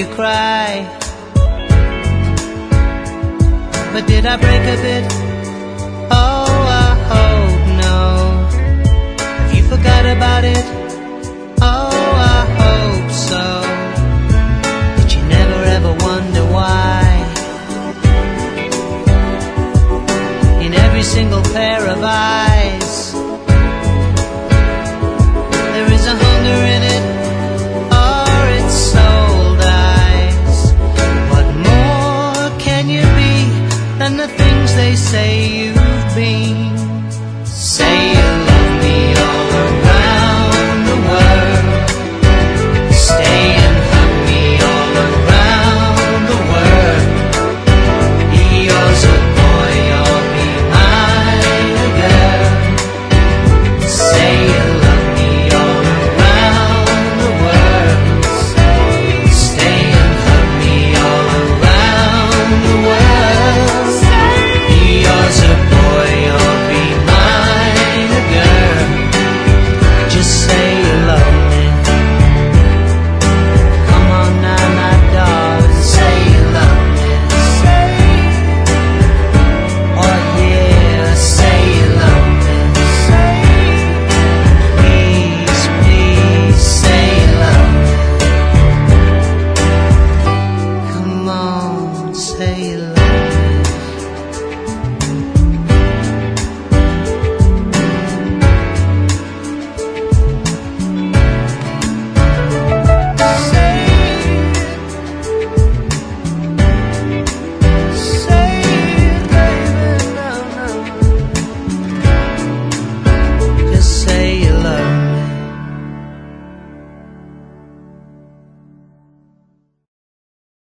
you cry. But did I break a bit? Oh, I hope no. Have you forgot about it?